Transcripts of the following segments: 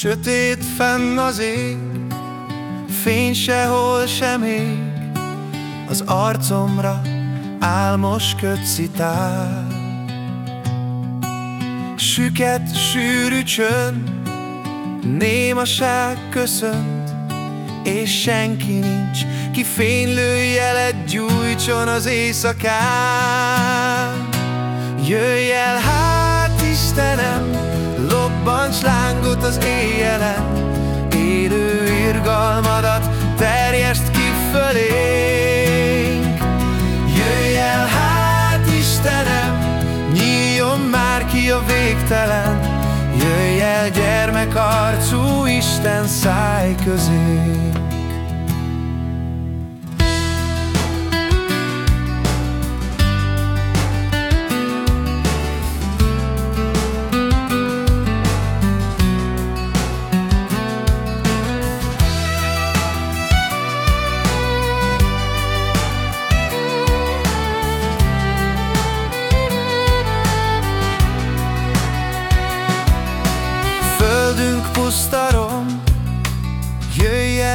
Sötét fenn az ég, fény sehol sem ég, Az arcomra álmos kötszitál. Süket, sűrű csönd, némaság köszönt, És senki nincs, ki fénylő jelet gyújtson az éjszakán. Jöjj el az éjjelen, Élő irgalmadat terjeszt ki fölénk. Jöjj el hát, Istenem, nyíljon már ki a végtelen, Jöjj el gyermekarcú Isten száj közé.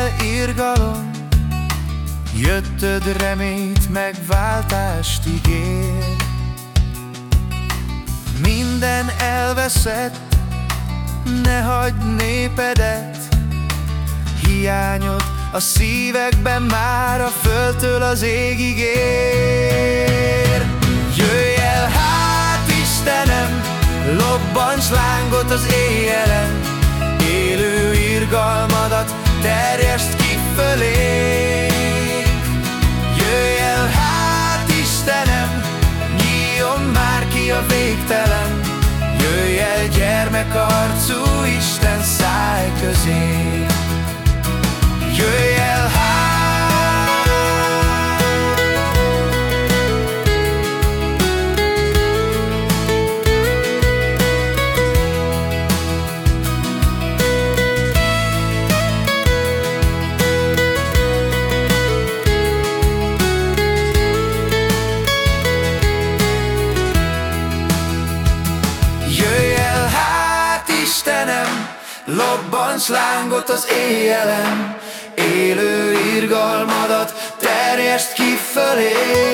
El irgalom, Jöttöd reményt, megváltást ígér. Minden elveszett, ne hagyd népedet, Hiányod a szívekben már a földtől az égig ér. Jöjj el hát, Istenem, lobbancs lángot az éjjelen, fölénk Jöjj el hát Istenem, nyíljon már ki a végtelen. Jöjj el gyermekarcú Isten száj közé Lobbancs lángot az éjjelen, Élő irgalmadat terjeszt ki fölé.